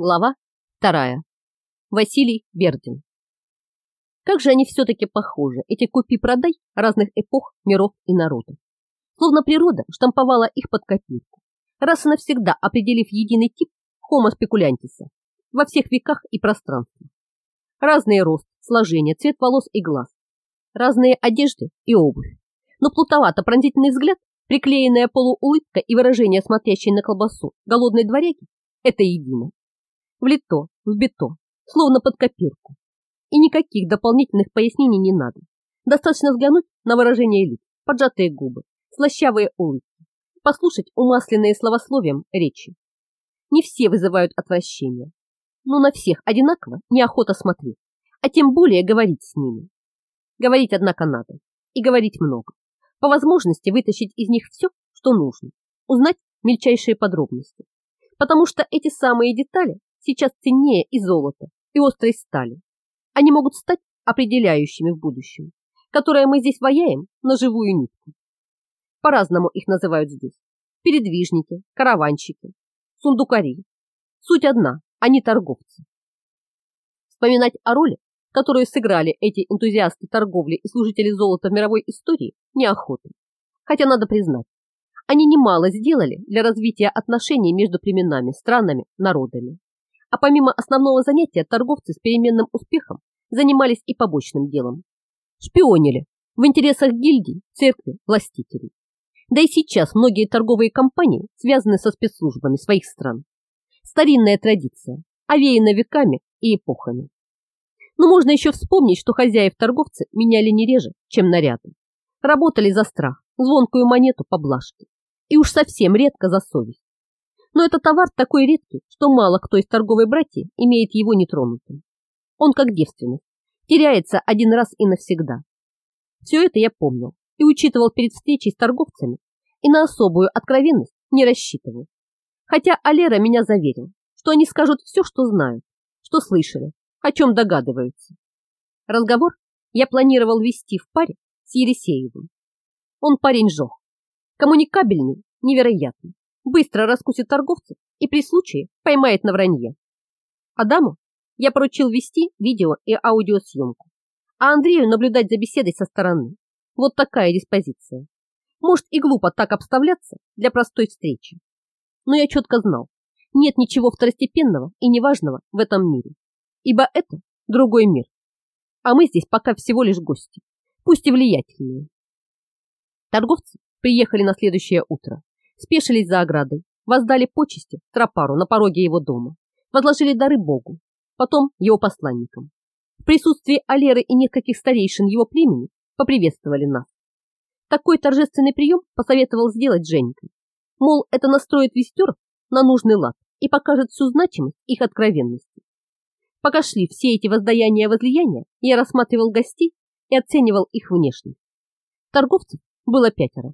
Глава вторая. Василий Бердин. Как же они все-таки похожи, эти купи-продай разных эпох, миров и народов. Словно природа штамповала их под копирку, раз и навсегда определив единый тип homo speculantis во всех веках и пространствах. Разный рост, сложение, цвет волос и глаз, разные одежды и обувь. Но плутовато-пронзительный взгляд, приклеенная полуулыбка и выражение, смотрящее на колбасу голодной дворяги – это едино влито, вбито, словно под копирку. И никаких дополнительных пояснений не надо. Достаточно взглянуть на выражение лиц, поджатые губы, слащавые улыбки, послушать умасленные словословием речи. Не все вызывают отвращение, но на всех одинаково неохота смотреть, а тем более говорить с ними. Говорить, однако, надо, и говорить много. По возможности вытащить из них все, что нужно, узнать мельчайшие подробности, потому что эти самые детали сейчас ценнее и золота, и острой стали. Они могут стать определяющими в будущем, которое мы здесь ваяем на живую нитку. По-разному их называют здесь. Передвижники, караванщики, сундукари. Суть одна, они торговцы. Вспоминать о роли, которую сыграли эти энтузиасты торговли и служители золота в мировой истории, неохота. Хотя надо признать, они немало сделали для развития отношений между племенами, странами, народами. А помимо основного занятия, торговцы с переменным успехом занимались и побочным делом. Шпионили в интересах гильдий, церкви, властителей. Да и сейчас многие торговые компании связаны со спецслужбами своих стран. Старинная традиция, овеяна веками и эпохами. Но можно еще вспомнить, что хозяев-торговцы меняли не реже, чем наряды. Работали за страх, звонкую монету поблажки. И уж совсем редко за совесть. Но этот товар такой редкий, что мало кто из торговой братьи имеет его нетронутым. Он как девственность, теряется один раз и навсегда. Все это я помнил и учитывал перед встречей с торговцами, и на особую откровенность не рассчитывал. Хотя Алера меня заверил, что они скажут все, что знают, что слышали, о чем догадываются. Разговор я планировал вести в паре с Елисеевым. Он парень жох, коммуникабельный, невероятный быстро раскусит торговцев и при случае поймает на вранье. Адаму я поручил вести видео и аудиосъемку, а Андрею наблюдать за беседой со стороны. Вот такая диспозиция. Может и глупо так обставляться для простой встречи. Но я четко знал, нет ничего второстепенного и неважного в этом мире, ибо это другой мир. А мы здесь пока всего лишь гости, пусть и влиятельные. Торговцы приехали на следующее утро спешились за оградой, воздали почести тропару на пороге его дома, возложили дары Богу, потом его посланникам. В присутствии Алеры и нескольких старейшин его племени поприветствовали нас. Такой торжественный прием посоветовал сделать Женька. Мол, это настроит вестеров на нужный лад и покажет всю значимость их откровенности. Пока шли все эти воздаяния-возлияния, я рассматривал гостей и оценивал их внешность. Торговцев было пятеро.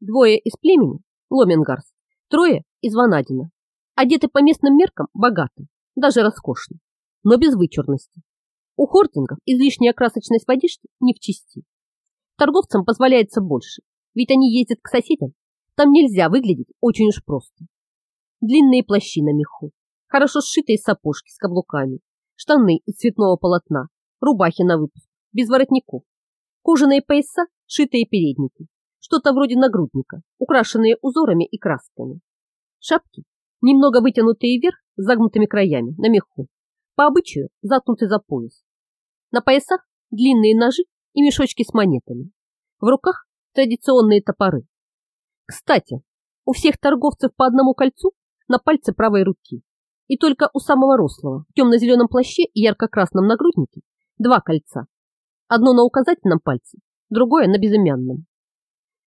Двое из племени Ломенгарс, трое из Ванадина. Одеты по местным меркам богато, даже роскошно, но без вычурности. У хордингов излишняя красочность в не в чести. Торговцам позволяется больше, ведь они ездят к соседям. Там нельзя выглядеть очень уж просто. Длинные плащи на меху, хорошо сшитые сапожки с каблуками, штаны из цветного полотна, рубахи на выпуск, без воротников, кожаные пояса, шитые передники, что-то вроде нагрудника, украшенные узорами и красками. Шапки, немного вытянутые вверх, с загнутыми краями, на меху, по обычаю заткнуты за пояс. На поясах длинные ножи и мешочки с монетами. В руках традиционные топоры. Кстати, у всех торговцев по одному кольцу на пальце правой руки. И только у самого рослого в темно-зеленом плаще и ярко-красном нагруднике два кольца. Одно на указательном пальце, другое на безымянном.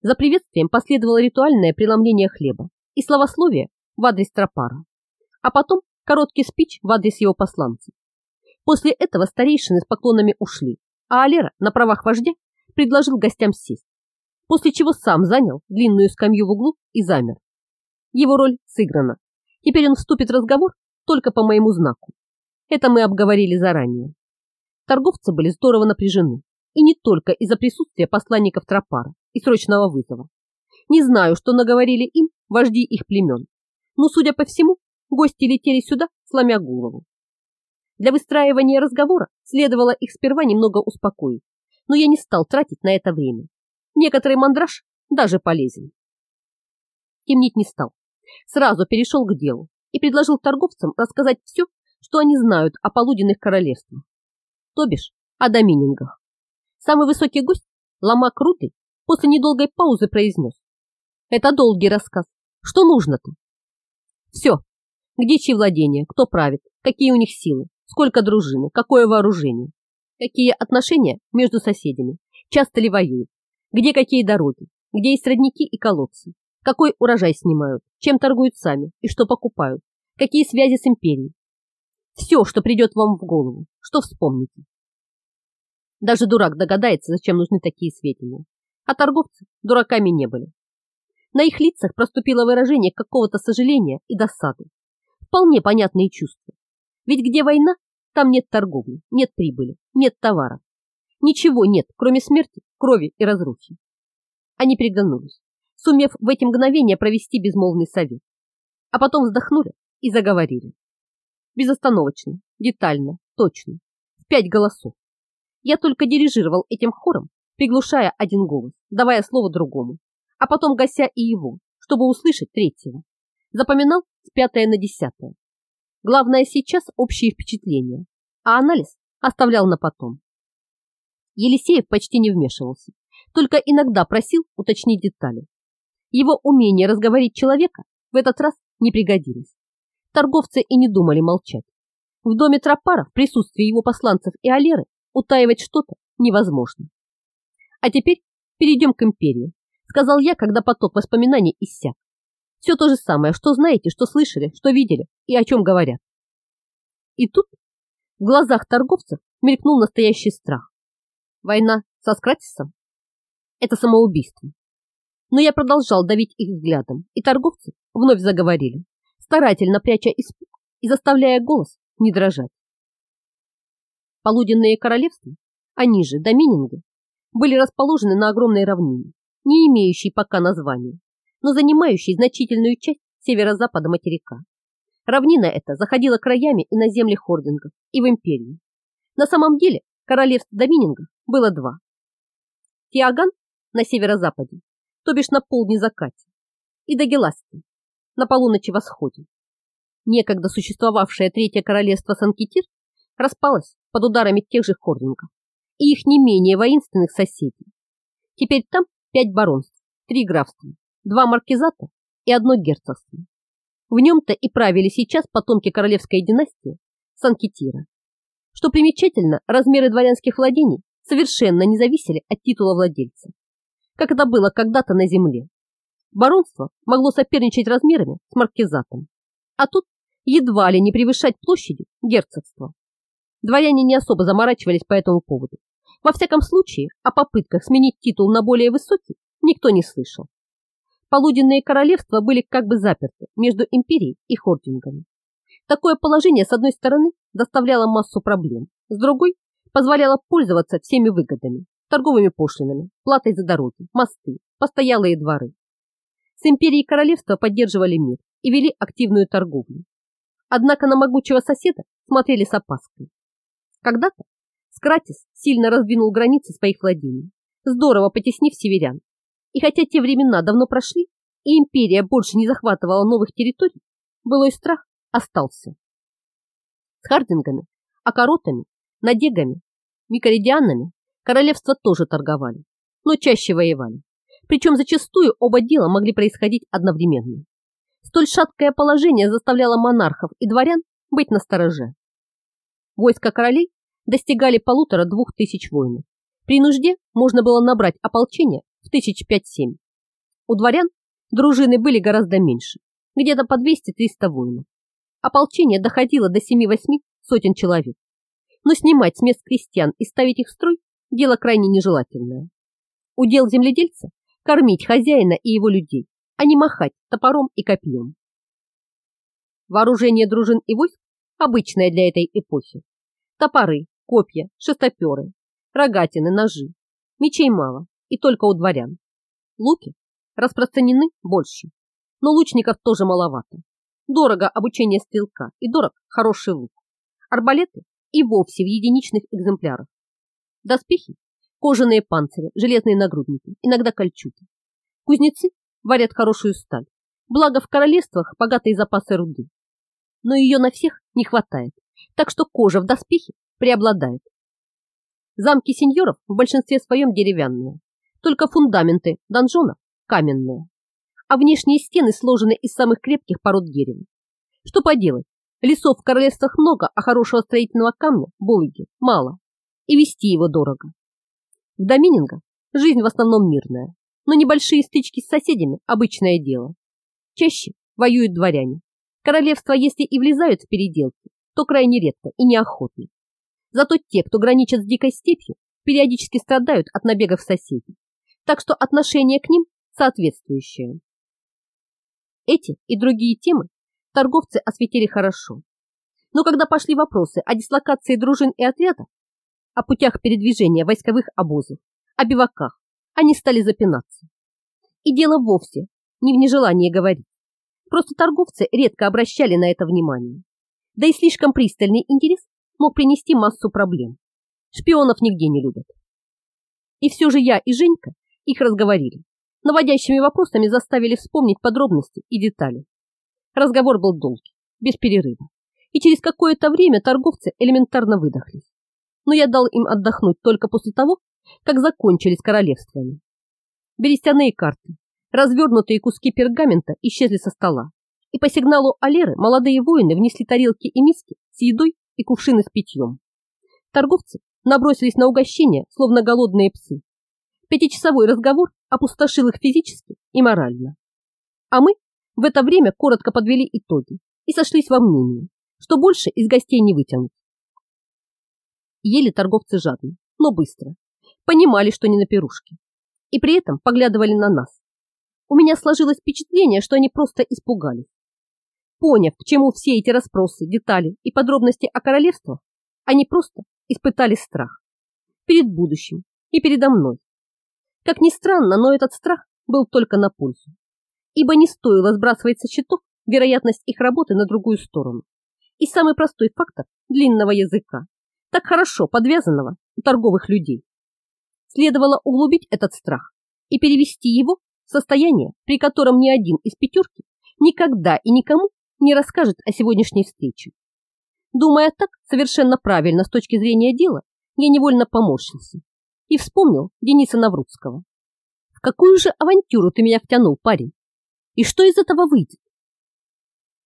За приветствием последовало ритуальное преломление хлеба и словословие в адрес Тропара, а потом короткий спич в адрес его посланцев. После этого старейшины с поклонами ушли, а Алера на правах вождя предложил гостям сесть, после чего сам занял длинную скамью в углу и замер. Его роль сыграна. Теперь он вступит в разговор только по моему знаку. Это мы обговорили заранее. Торговцы были здорово напряжены, и не только из-за присутствия посланников Тропара и срочного вызова. Не знаю, что наговорили им вожди их племен, но, судя по всему, гости летели сюда, сломя голову. Для выстраивания разговора следовало их сперва немного успокоить, но я не стал тратить на это время. Некоторый мандраж даже полезен. Темнить не стал. Сразу перешел к делу и предложил торговцам рассказать все, что они знают о полуденных королевствах, то бишь о доминингах. Самый высокий гость, Лама Крутый, после недолгой паузы произнес. Это долгий рассказ. Что нужно-то? Все. Где чьи владения, кто правит, какие у них силы, сколько дружины, какое вооружение, какие отношения между соседями, часто ли воюют, где какие дороги, где есть родники и колодцы, какой урожай снимают, чем торгуют сами и что покупают, какие связи с империей. Все, что придет вам в голову, что вспомните. Даже дурак догадается, зачем нужны такие сведения. А торговцы дураками не были. На их лицах проступило выражение какого-то сожаления и досады. Вполне понятные чувства. Ведь где война, там нет торговли, нет прибыли, нет товара. Ничего нет, кроме смерти, крови и разрухи. Они переглянулись, сумев в эти мгновения провести безмолвный совет. А потом вздохнули и заговорили. Безостановочно, детально, точно, в пять голосов. Я только дирижировал этим хором, приглушая один голос, давая слово другому, а потом гася и его, чтобы услышать третьего. Запоминал с пятое на десятое. Главное сейчас общие впечатления, а анализ оставлял на потом. Елисеев почти не вмешивался, только иногда просил уточнить детали. Его умение разговорить человека в этот раз не пригодилось. Торговцы и не думали молчать. В доме Тропара в присутствии его посланцев и Алеры Утаивать что-то невозможно. А теперь перейдем к империи, сказал я, когда поток воспоминаний иссяк. Все то же самое, что знаете, что слышали, что видели и о чем говорят. И тут в глазах торговцев мелькнул настоящий страх. Война со Скратисом? Это самоубийство. Но я продолжал давить их взглядом, и торговцы вновь заговорили, старательно пряча испуг и заставляя голос не дрожать. Полуденные королевства, они же домининги, были расположены на огромной равнине, не имеющей пока названия, но занимающей значительную часть северо-запада материка. Равнина эта заходила краями и на земли хордингов, и в империю. На самом деле королевств доминингов было два. Тиаган на северо-западе, то бишь на полдне-закате, и Дагеласти на полуночи-восходе. Некогда существовавшее третье королевство Санкитир распалась под ударами тех же хордингов и их не менее воинственных соседей. Теперь там пять баронств, три графства, два маркизата и одно герцогство. В нем-то и правили сейчас потомки королевской династии Санкитира. Что примечательно, размеры дворянских владений совершенно не зависели от титула владельца, как это было когда-то на земле. Баронство могло соперничать размерами с маркизатом, а тут едва ли не превышать площадью герцогства. Дворяне не особо заморачивались по этому поводу. Во всяком случае, о попытках сменить титул на более высокий никто не слышал. Полуденные королевства были как бы заперты между империей и хордингами. Такое положение, с одной стороны, доставляло массу проблем, с другой позволяло пользоваться всеми выгодами, торговыми пошлинами, платой за дороги, мосты, постоялые дворы. С империей королевства поддерживали мир и вели активную торговлю. Однако на могучего соседа смотрели с опаской. Когда-то Скратис сильно раздвинул границы своих владений, здорово потеснив северян. И хотя те времена давно прошли, и империя больше не захватывала новых территорий, былой страх остался. С хардингами, окоротами, надегами, микоридианами королевства тоже торговали, но чаще воевали. Причем зачастую оба дела могли происходить одновременно. Столь шаткое положение заставляло монархов и дворян быть настороже. Войска королей достигали полутора-двух тысяч воинов. При нужде можно было набрать ополчение в тысяч пять-семь. У дворян дружины были гораздо меньше, где-то по 200-300 воинов. Ополчение доходило до 7-8 сотен человек. Но снимать с мест крестьян и ставить их в строй – дело крайне нежелательное. Удел земледельца – кормить хозяина и его людей, а не махать топором и копьем. Вооружение дружин и войск обычное для этой эпохи. Топоры, копья, шестоперы, рогатины, ножи. Мечей мало, и только у дворян. Луки распространены больше, но лучников тоже маловато. Дорого обучение стрелка и дорог хороший лук. Арбалеты и вовсе в единичных экземплярах. Доспехи, кожаные панцири, железные нагрудники, иногда кольчуги. Кузнецы варят хорошую сталь. Благо в королевствах богатые запасы руды. Но ее на всех не хватает, так что кожа в доспехе преобладает. Замки сеньоров в большинстве своем деревянные, только фундаменты донжона каменные, а внешние стены сложены из самых крепких пород дерева. Что поделать, лесов в королевствах много, а хорошего строительного камня, бойги, мало, и вести его дорого. В Домининго жизнь в основном мирная, но небольшие стычки с соседями – обычное дело. Чаще воюют дворяне. Королевства, если и влезают в переделки, то крайне редко и неохотно. Зато те, кто граничит с дикой степью, периодически страдают от набегов соседей. Так что отношение к ним соответствующее. Эти и другие темы торговцы осветили хорошо. Но когда пошли вопросы о дислокации дружин и отрядов, о путях передвижения войсковых обозов, о биваках, они стали запинаться. И дело вовсе не в нежелании говорить. Просто торговцы редко обращали на это внимание. Да и слишком пристальный интерес мог принести массу проблем. Шпионов нигде не любят. И все же я и Женька их разговорили. Наводящими вопросами заставили вспомнить подробности и детали. Разговор был долгий, без перерыва. И через какое-то время торговцы элементарно выдохлись. Но я дал им отдохнуть только после того, как закончились королевствами. Берестяные карты, развернутые куски пергамента исчезли со стола. И по сигналу Алеры молодые воины внесли тарелки и миски с едой и кувшины с питьем. Торговцы набросились на угощение, словно голодные псы. Пятичасовой разговор опустошил их физически и морально. А мы в это время коротко подвели итоги и сошлись во мнении, что больше из гостей не вытянуть. Ели торговцы жадно, но быстро. Понимали, что не на пирушке. И при этом поглядывали на нас. У меня сложилось впечатление, что они просто испугались. Поняв, к чему все эти расспросы, детали и подробности о королевствах, они просто испытали страх. Перед будущим и передо мной. Как ни странно, но этот страх был только на пользу. Ибо не стоило сбрасывать со счетов вероятность их работы на другую сторону. И самый простой фактор длинного языка, так хорошо подвязанного у торговых людей. Следовало углубить этот страх и перевести его состояние, при котором ни один из пятерки никогда и никому не расскажет о сегодняшней встрече. Думая так, совершенно правильно с точки зрения дела, я невольно поморщился и вспомнил Дениса Наврудского. В какую же авантюру ты меня втянул, парень? И что из этого выйдет?